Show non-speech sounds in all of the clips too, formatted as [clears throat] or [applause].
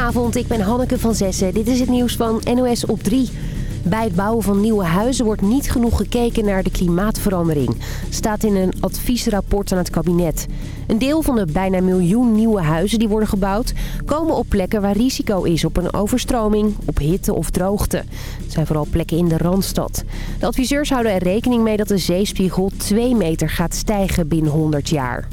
Goedenavond, ik ben Hanneke van Zessen. Dit is het nieuws van NOS op 3. Bij het bouwen van nieuwe huizen wordt niet genoeg gekeken naar de klimaatverandering. Staat in een adviesrapport aan het kabinet. Een deel van de bijna miljoen nieuwe huizen die worden gebouwd... komen op plekken waar risico is op een overstroming, op hitte of droogte. Het zijn vooral plekken in de Randstad. De adviseurs houden er rekening mee dat de zeespiegel 2 meter gaat stijgen binnen 100 jaar.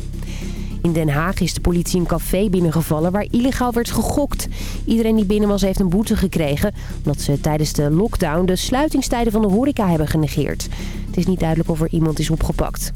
In Den Haag is de politie een café binnengevallen waar illegaal werd gegokt. Iedereen die binnen was heeft een boete gekregen... omdat ze tijdens de lockdown de sluitingstijden van de horeca hebben genegeerd. Het is niet duidelijk of er iemand is opgepakt.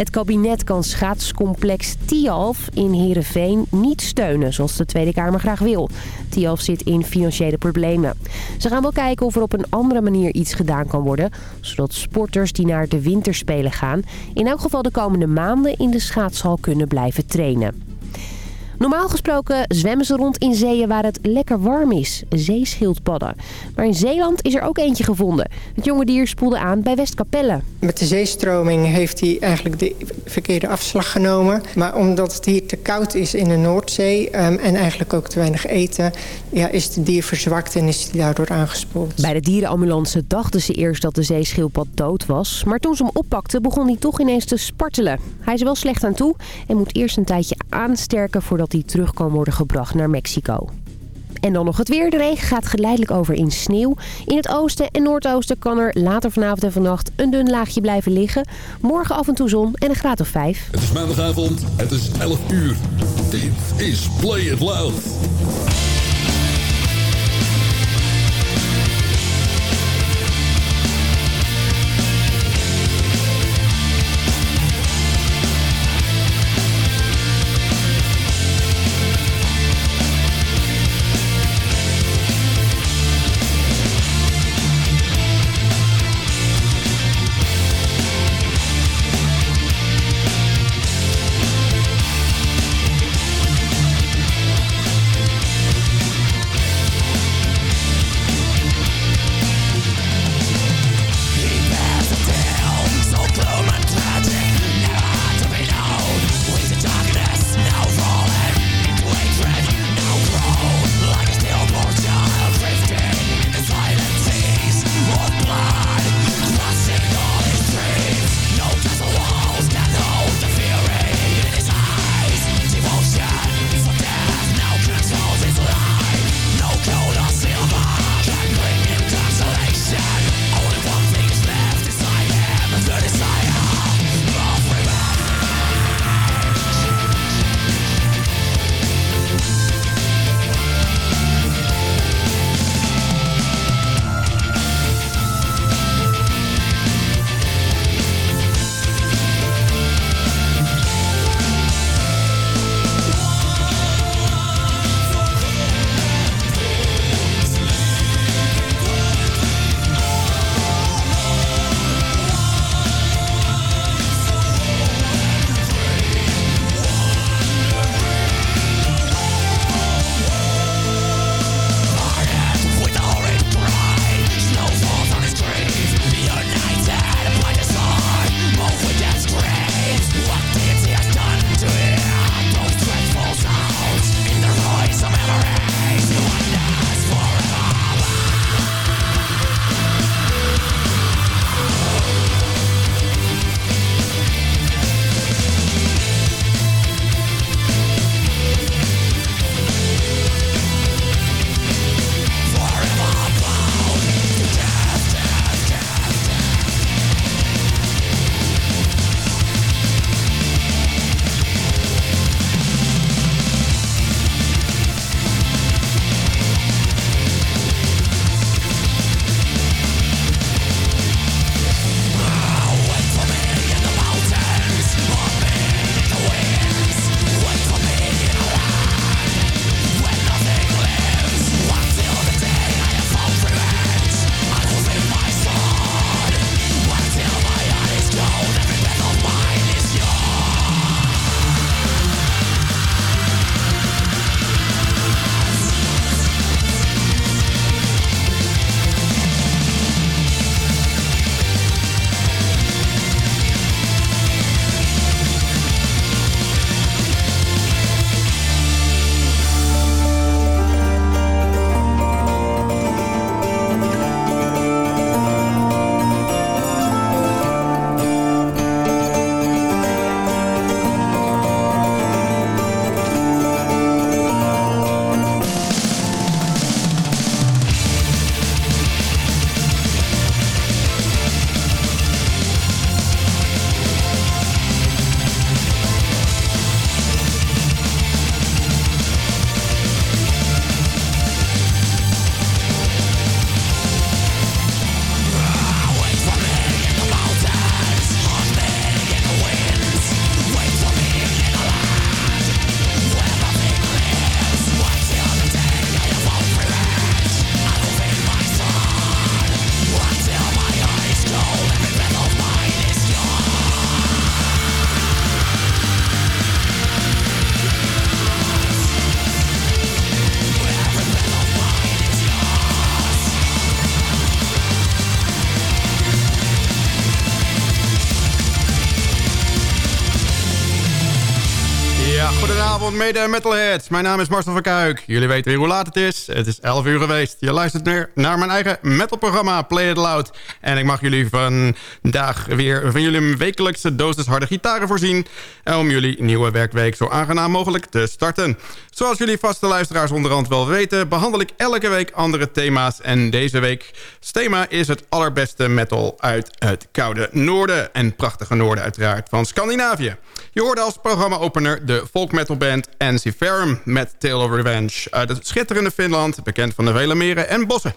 Het kabinet kan schaatscomplex Tialf in Heerenveen niet steunen, zoals de Tweede Kamer graag wil. Tialf zit in financiële problemen. Ze gaan wel kijken of er op een andere manier iets gedaan kan worden... zodat sporters die naar de winterspelen gaan... in elk geval de komende maanden in de schaatshal kunnen blijven trainen. Normaal gesproken zwemmen ze rond in zeeën waar het lekker warm is. Zeeschildpadden. Maar in Zeeland is er ook eentje gevonden. Het jonge dier spoelde aan bij Westkapelle. Met de zeestroming heeft hij eigenlijk de verkeerde afslag genomen. Maar omdat het hier te koud is in de Noordzee um, en eigenlijk ook te weinig eten... Ja, is het dier verzwakt en is hij daardoor aangespoeld. Bij de dierenambulance dachten ze eerst dat de zeeschildpad dood was. Maar toen ze hem oppakten begon hij toch ineens te spartelen. Hij is wel slecht aan toe en moet eerst een tijdje aansterken... voordat hij terug kan worden gebracht naar Mexico. En dan nog het weer. De regen gaat geleidelijk over in sneeuw. In het oosten en noordoosten kan er later vanavond en vannacht een dun laagje blijven liggen. Morgen af en toe zon en een graad of 5. Het is maandagavond, het is 11 uur. Dit is Play It Loud. Mede metalheads. Mijn naam is Marcel van Kuik. Jullie weten weer hoe laat het is. Het is 11 uur geweest. Je luistert weer naar mijn eigen metalprogramma Play It Loud. En ik mag jullie vandaag weer van jullie wekelijkse dosis harde gitaren voorzien. Om jullie nieuwe werkweek zo aangenaam mogelijk te starten. Zoals jullie vaste luisteraars onderhand wel weten... behandel ik elke week andere thema's. En deze week thema is het allerbeste metal uit het koude noorden. En prachtige noorden uiteraard van Scandinavië. Je hoorde als programma-opener de folk metal band Ensiferum met Tale of Revenge. Uit het schitterende Finland, bekend van de vele meren en bossen.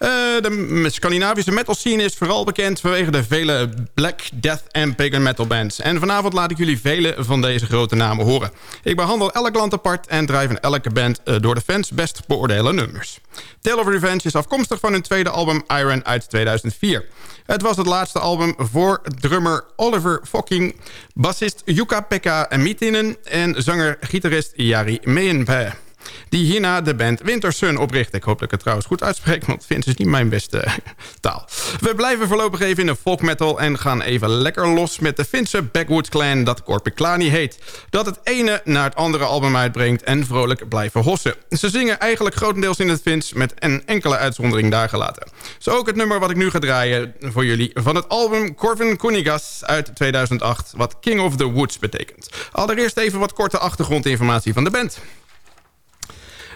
Uh, de Scandinavische metal scene is vooral bekend vanwege de vele black, death en pagan metal bands. En vanavond laat ik jullie vele van deze grote namen horen. Ik behandel elk land apart en drijf in elke band uh, door de fans best beoordelen nummers. Tale of Revenge is afkomstig van hun tweede album Iron uit 2004. Het was het laatste album voor drummer Oliver Fokking, bassist Jukka-Pekka Mietinen en zanger-gitarist Jari Meenpää die hierna de band Wintersun opricht. Ik hoop dat ik het trouwens goed uitspreek, want Fins is niet mijn beste [laughs] taal. We blijven voorlopig even in de folk metal en gaan even lekker los met de Finse backwoods clan dat Korpiklani heet. Dat het ene naar het andere album uitbrengt en vrolijk blijven hossen. Ze zingen eigenlijk grotendeels in het Fins met een enkele uitzondering daar gelaten. Zo ook het nummer wat ik nu ga draaien voor jullie van het album Corvin Kunigas uit 2008, wat King of the Woods betekent. Allereerst even wat korte achtergrondinformatie van de band.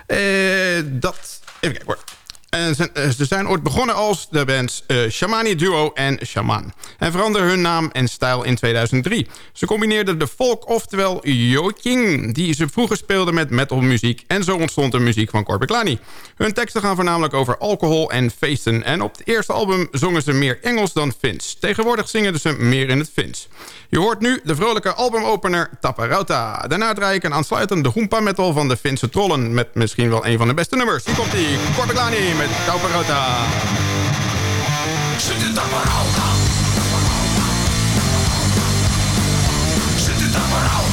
Uh, dat... Even kijken hoor. Eh, ze, zijn ooit begonnen als de bands uh, Shamani Duo en Shaman. En veranderden hun naam en stijl in 2003. Ze combineerden de folk, oftewel Joking, die ze vroeger speelden met metalmuziek. En zo ontstond de muziek van Corbiglani. Hun teksten gaan voornamelijk over alcohol en feesten. En op het eerste album zongen ze meer Engels dan Fins. Tegenwoordig zingen ze meer in het Fins. Je hoort nu de vrolijke albumopener Tapparauta. Daarna draai ik een aansluitende hoempa metal van de Finse trollen... met misschien wel een van de beste nummers. Hier komt die Corbiglani met Tapparauta. Zit Tapparauta. Zit Tapparauta.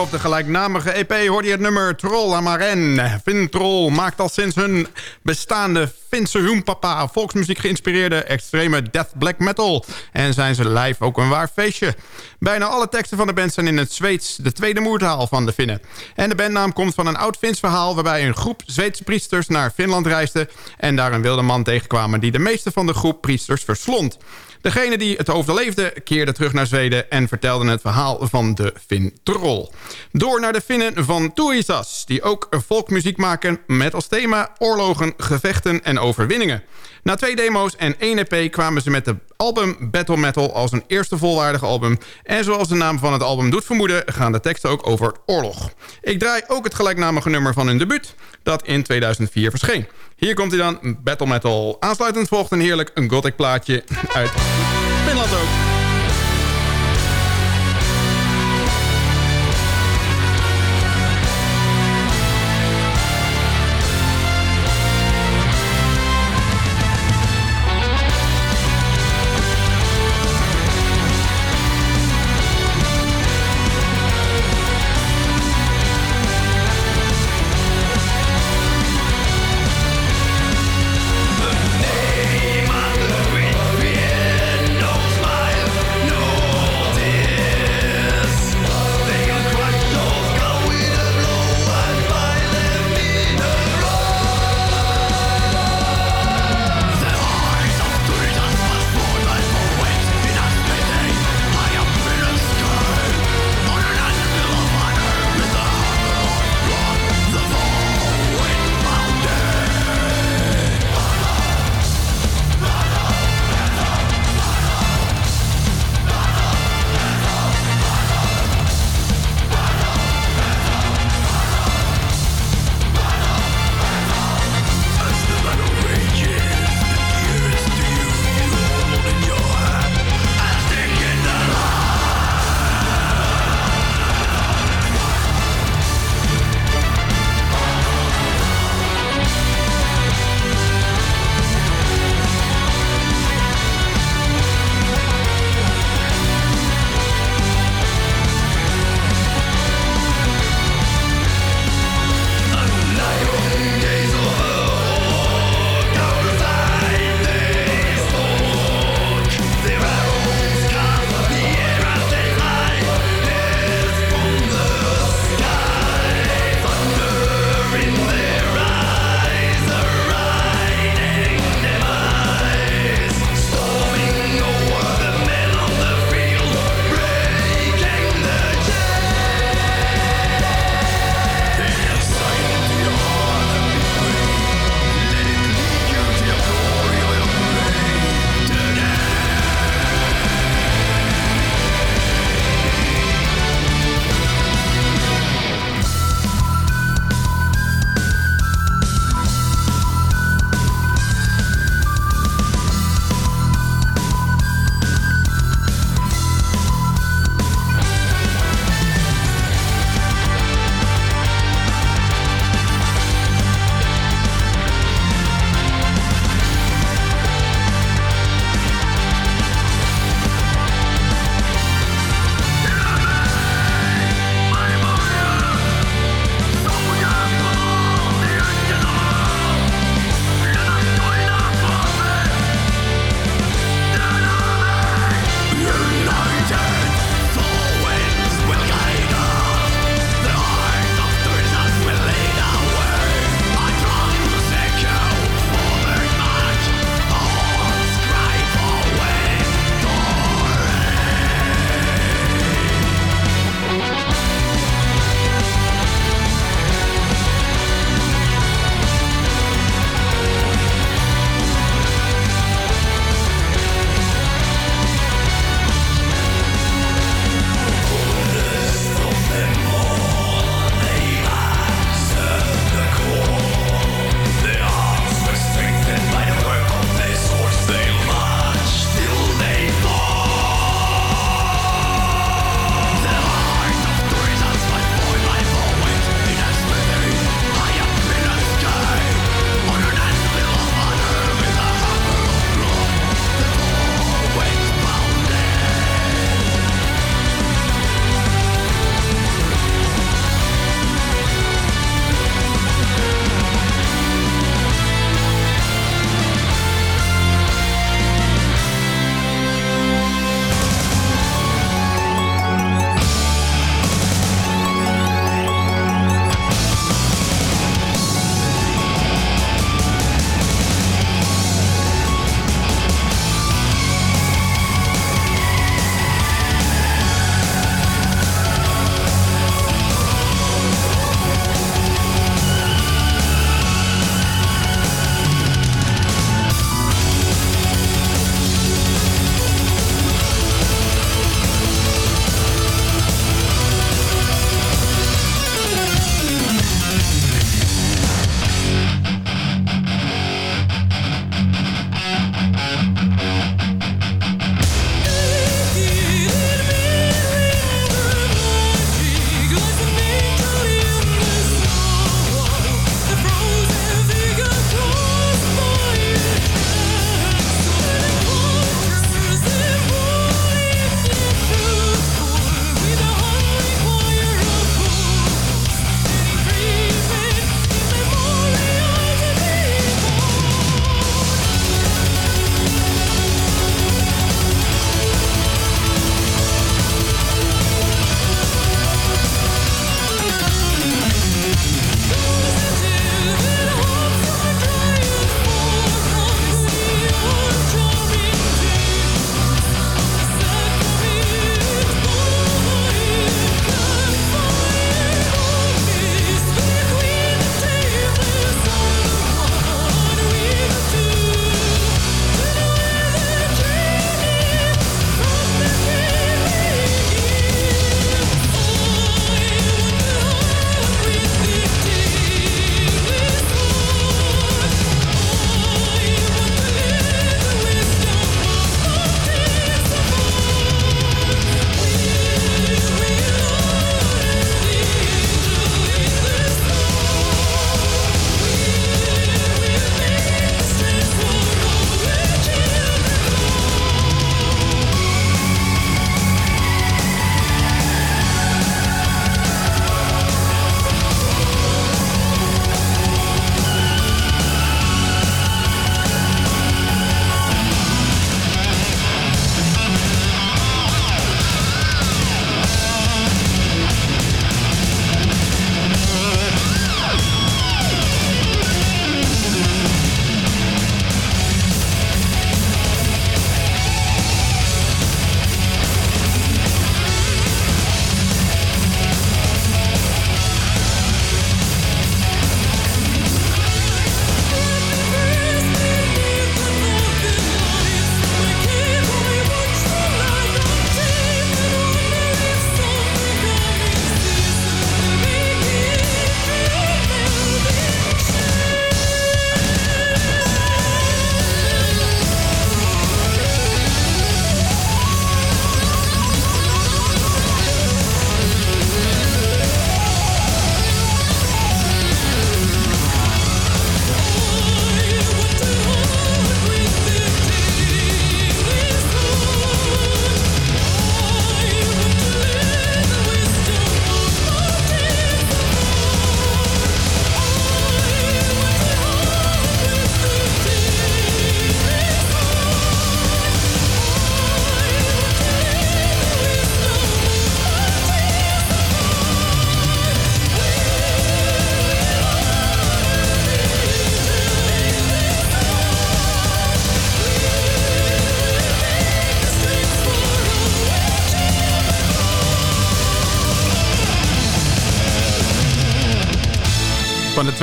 4 op de gelijknamige EP hoorde je het nummer Troll Amaren. Finn Troll maakt al sinds hun bestaande Finse Humpapa volksmuziek geïnspireerde extreme death black metal. En zijn ze live ook een waar feestje. Bijna alle teksten van de band zijn in het Zweeds, de tweede moertaal van de Finnen. En de bandnaam komt van een oud Fins verhaal waarbij een groep Zweedse priesters naar Finland reisde en daar een wilde man tegenkwamen die de meeste van de groep priesters verslond. Degene die het overleefde keerde terug naar Zweden... en vertelde het verhaal van de Fin Troll. Door naar de Finnen van Tuisas... die ook volkmuziek maken met als thema oorlogen, gevechten en overwinningen. Na twee demo's en één EP kwamen ze met de album Battle Metal... als een eerste volwaardige album. En zoals de naam van het album doet vermoeden... gaan de teksten ook over oorlog. Ik draai ook het gelijknamige nummer van hun debuut... dat in 2004 verscheen. Hier komt hij dan, Battle Metal. Aansluitend volgt een heerlijk een gothic plaatje uit Finland ook.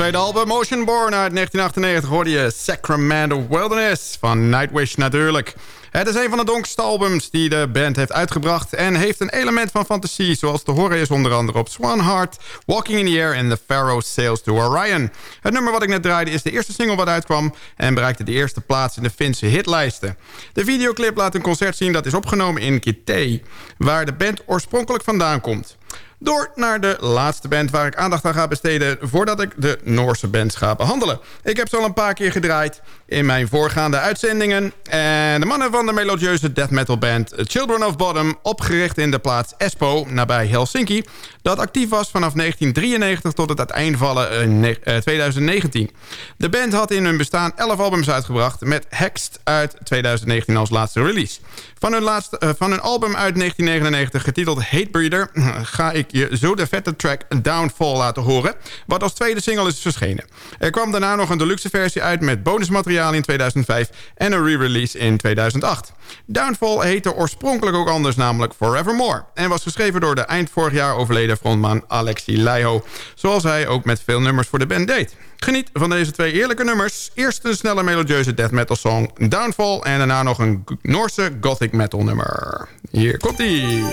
Tweede album Ocean Born uit 1998 hoorde je Sacramento Wilderness van Nightwish natuurlijk. Het is een van de donkerste albums die de band heeft uitgebracht... en heeft een element van fantasie, zoals te horen is onder andere op Swan Heart... Walking in the Air en The Pharaoh Sails to Orion. Het nummer wat ik net draaide is de eerste single wat uitkwam... en bereikte de eerste plaats in de Finse hitlijsten. De videoclip laat een concert zien dat is opgenomen in Kitee... waar de band oorspronkelijk vandaan komt. Door naar de laatste band waar ik aandacht aan ga besteden... voordat ik de Noorse bands ga behandelen. Ik heb ze al een paar keer gedraaid in mijn voorgaande uitzendingen. En de mannen van de melodieuze death metal band Children of Bottom... opgericht in de plaats Espoo, nabij Helsinki... dat actief was vanaf 1993 tot het uiteenvallen in 2019. Eh, de band had in hun bestaan 11 albums uitgebracht... met Hexed uit 2019 als laatste release. Van hun, laatste, uh, van hun album uit 1999 getiteld Hatebreeder... [clears throat] ga ik je zo de vette track Downfall laten horen... wat als tweede single is verschenen. Er kwam daarna nog een deluxe versie uit met bonusmateriaal in 2005... en een re-release in 2008. Downfall heette oorspronkelijk ook anders, namelijk Forevermore... en was geschreven door de eind vorig jaar overleden frontman Alexi Laiho... zoals hij ook met veel nummers voor de band deed. Geniet van deze twee eerlijke nummers. Eerst een snelle melodieuze death metal song Downfall... en daarna nog een Noorse gothic metal nummer. Hier komt-ie.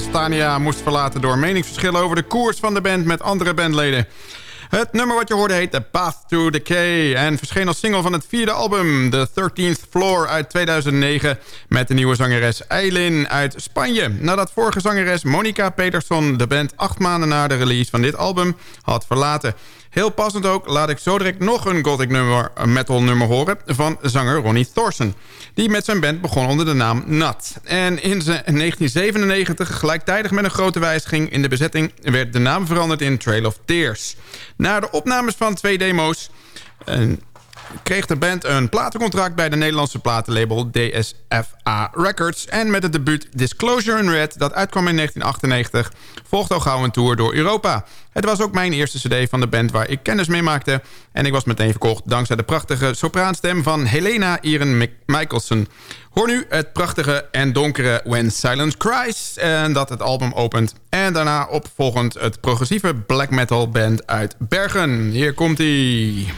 Zijn band Tristania moest verlaten... door meningsverschillen over de koers van de band met andere bandleden. Het nummer wat je hoorde heet The Path to Decay... en verscheen als single van het vierde album The 13th Floor uit 2009... met de nieuwe zangeres Eileen uit Spanje. Nadat vorige zangeres Monica Peterson de band acht maanden na de release van dit album had verlaten... Heel passend ook laat ik zo direct nog een gothic nummer, metal nummer horen... van zanger Ronnie Thorson. Die met zijn band begon onder de naam Nat. En in 1997, gelijktijdig met een grote wijziging in de bezetting... werd de naam veranderd in Trail of Tears. Na de opnames van twee demo's kreeg de band een platencontract bij de Nederlandse platenlabel DSFA Records. En met het debuut Disclosure in Red, dat uitkwam in 1998, volgde al gauw een tour door Europa. Het was ook mijn eerste cd van de band waar ik kennis mee maakte. En ik was meteen verkocht dankzij de prachtige sopraanstem van Helena Iren Michelson. Hoor nu het prachtige en donkere When Silence Cries. En dat het album opent. En daarna opvolgend het progressieve black metal band uit Bergen. Hier komt-ie.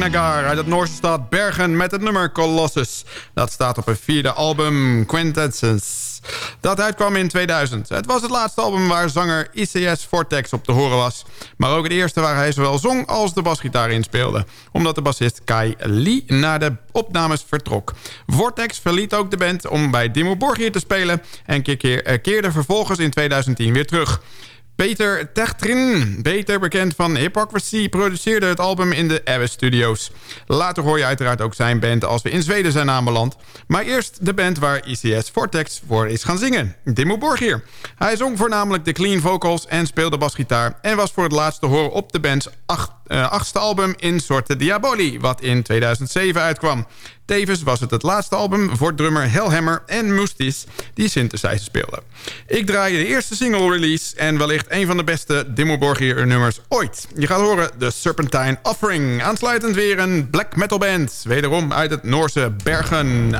Uit het Noorse stad Bergen met het nummer Colossus. Dat staat op het vierde album Quintessence. Dat uitkwam in 2000. Het was het laatste album waar zanger ICS Vortex op te horen was. Maar ook het eerste waar hij zowel zong als de basgitaar inspeelde. Omdat de bassist Kai Lee na de opnames vertrok. Vortex verliet ook de band om bij Dimo Borgir te spelen... en keerde vervolgens in 2010 weer terug. Peter Techtrin, beter bekend van Hypocrisy, produceerde het album in de Abbey Studios. Later hoor je uiteraard ook zijn band als we in Zweden zijn aanbeland. Maar eerst de band waar ICS Vortex voor is gaan zingen, Dimmu Borgir. Hij zong voornamelijk de clean vocals en speelde basgitaar... en was voor het laatst te horen op de band's acht, uh, achtste album In Sorte Diaboli... wat in 2007 uitkwam. Tevens was het het laatste album voor drummer Hellhammer en Moestis... die synthesizer speelden. Ik draai de eerste single release... en wellicht een van de beste Dimmu Borgir nummers ooit. Je gaat horen The Serpentine Offering. Aansluitend weer een black metal band. Wederom uit het Noorse Bergen.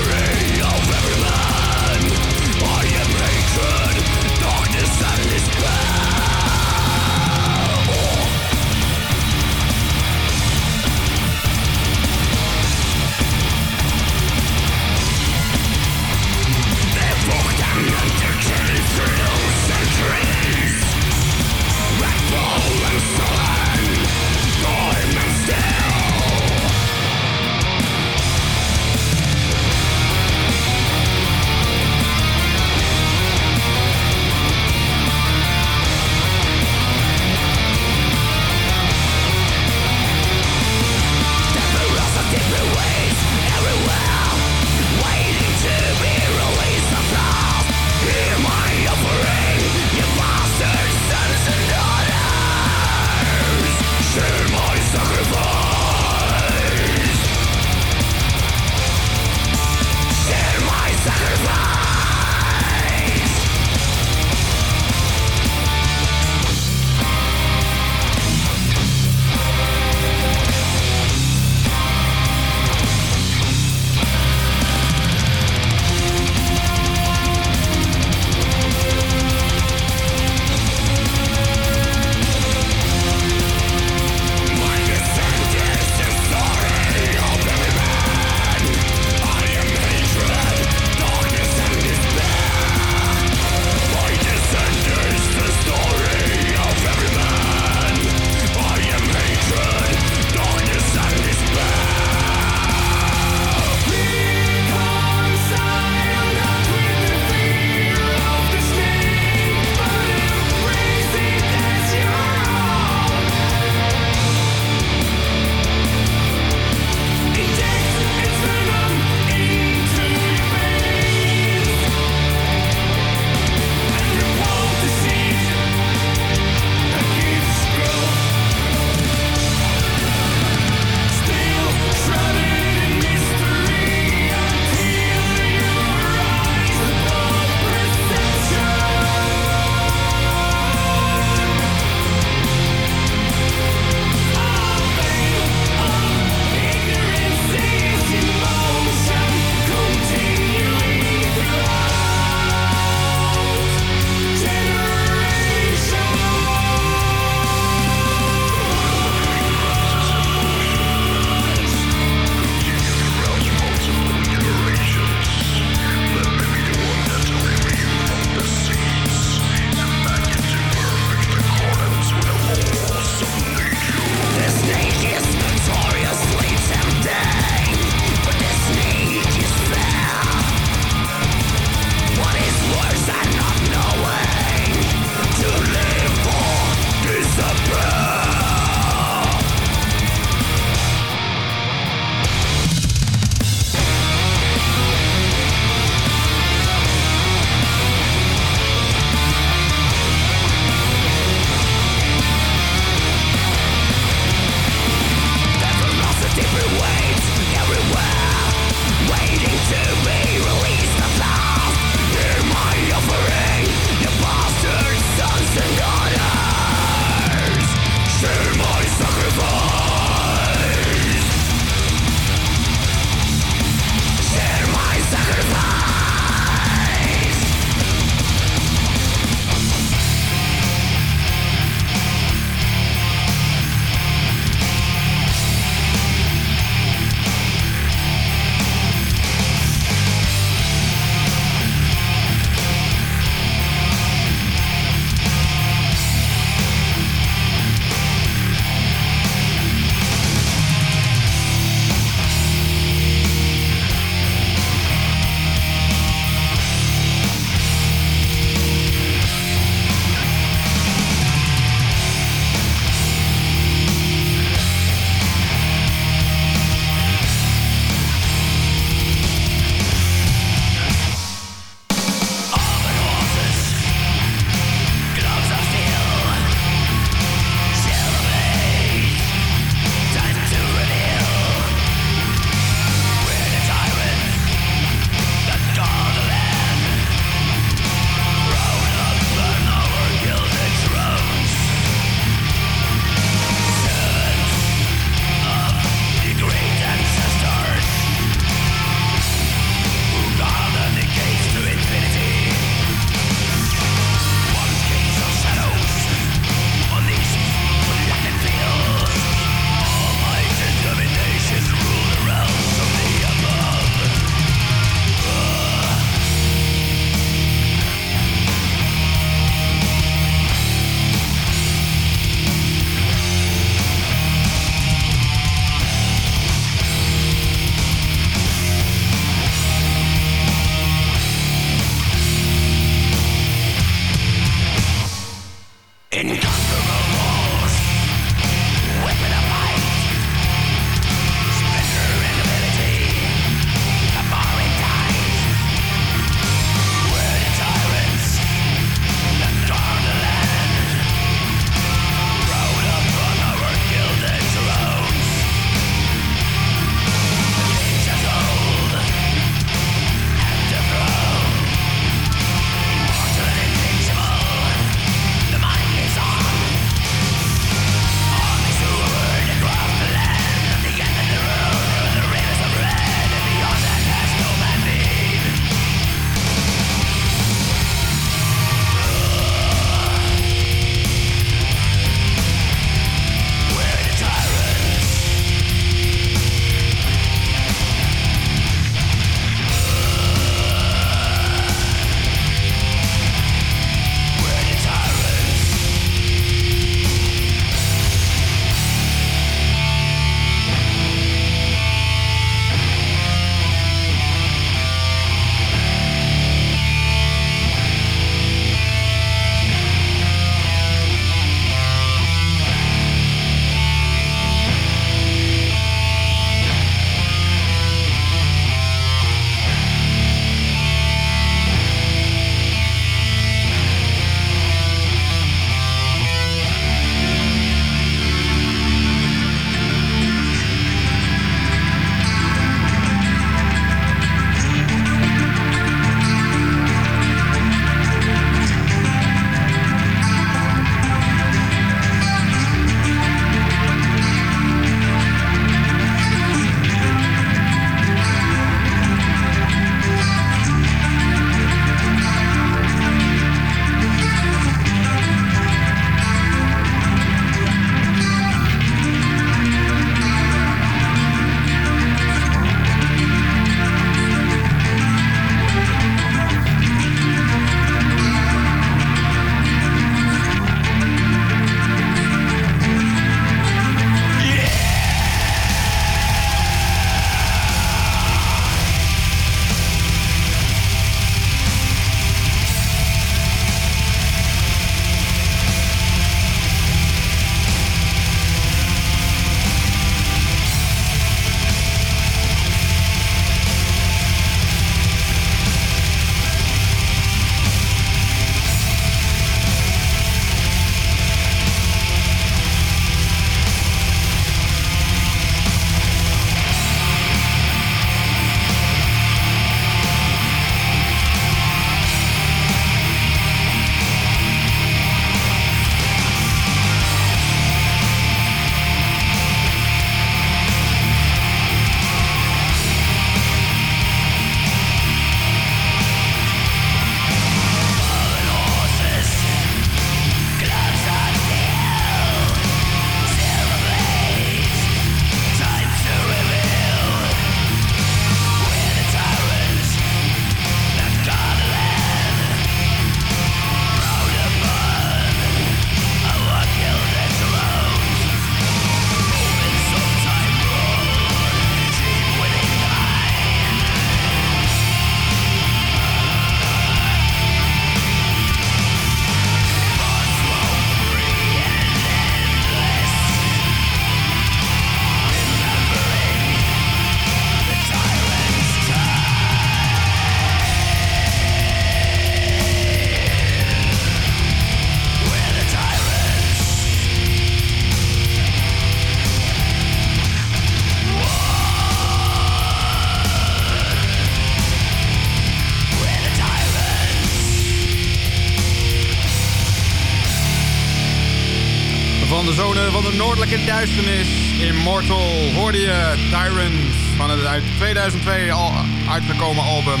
Noordelijke Duisternis. Immortal hoorde je Tyrants van het uit 2002 al uitgekomen album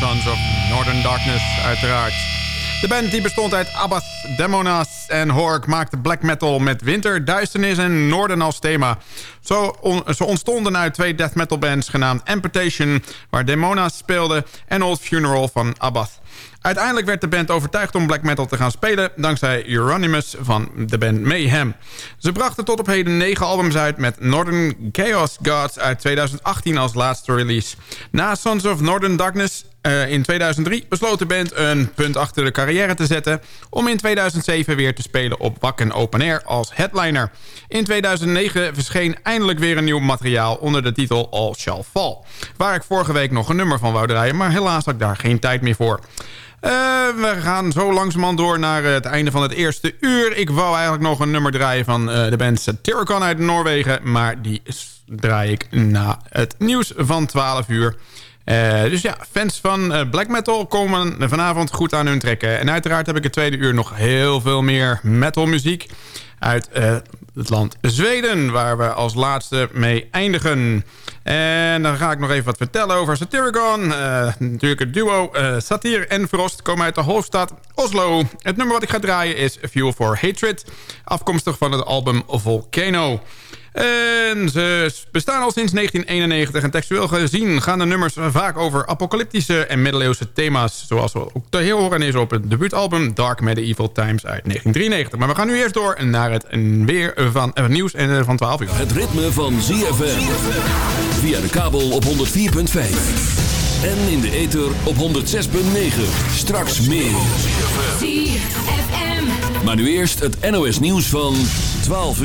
Sons of Northern Darkness uiteraard. De band die bestond uit Abbas, Demonas en Hork maakte black metal met winter, duisternis en noorden als thema. Zo ze ontstonden uit twee death metal bands genaamd Amputation, waar Demonas speelde, en Old Funeral van Abbas. Uiteindelijk werd de band overtuigd om black metal te gaan spelen... dankzij Euronymous van de band Mayhem. Ze brachten tot op heden negen albums uit... met Northern Chaos Gods uit 2018 als laatste release. Na Sons of Northern Darkness uh, in 2003 besloot de band een punt achter de carrière te zetten... om in 2007 weer te spelen op Wacken Open Air als headliner. In 2009 verscheen eindelijk weer een nieuw materiaal onder de titel All Shall Fall... waar ik vorige week nog een nummer van wou draaien... maar helaas had ik daar geen tijd meer voor. Uh, we gaan zo langzamerhand door naar het einde van het eerste uur. Ik wou eigenlijk nog een nummer draaien van uh, de band Satyricon uit Noorwegen... maar die draai ik na het nieuws van 12 uur... Dus ja, fans van black metal komen vanavond goed aan hun trekken. En uiteraard heb ik het tweede uur nog heel veel meer metal muziek uit het land Zweden, waar we als laatste mee eindigen. En dan ga ik nog even wat vertellen over Satyricon. natuurlijk het duo Satyr en Frost komen uit de hoofdstad Oslo. Het nummer wat ik ga draaien is Fuel for Hatred, afkomstig van het album Volcano. En ze bestaan al sinds 1991 en textueel gezien gaan de nummers vaak over apocalyptische en middeleeuwse thema's. Zoals we ook te horen is op het debuutalbum Dark Medieval Times uit 1993. Maar we gaan nu eerst door naar het weer van het nieuws en van 12 uur. Het ritme van ZFM. Via de kabel op 104.5. En in de ether op 106.9. Straks meer. Maar nu eerst het NOS nieuws van 12 uur.